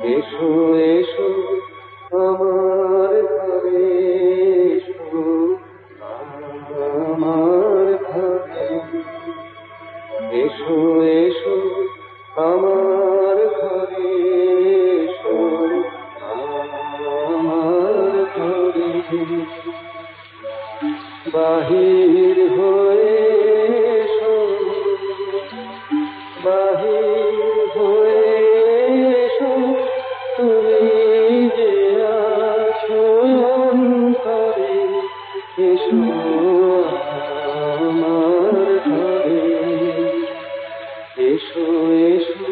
এসো এসো, আমার ঘরে এসো। আমার ঘরে। এসো এসো, আমার ঘরে এসো। আমার ঘরে বাহির হয়ে আমার ঘরে। এসো এসো।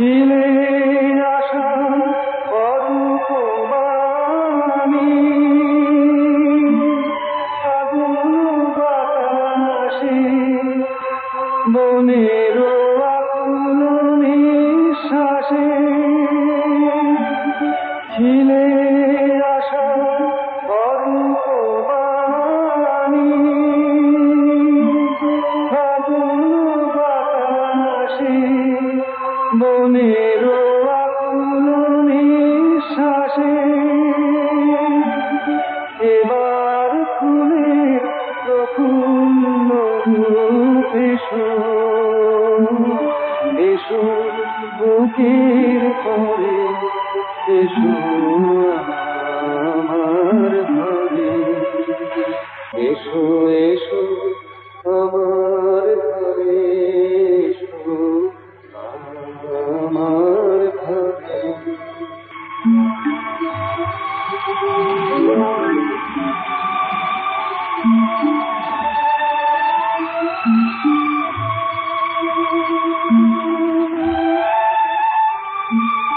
ছিলে আসা অরূপ বাণী আগুন বাতাসে মনের আগুন নিঃশ্বাসে। ছিলে এবার খুলে প্রফুল্ল এসো এসো বুকের পরে এসো আমার ঘরে এসো Thank you.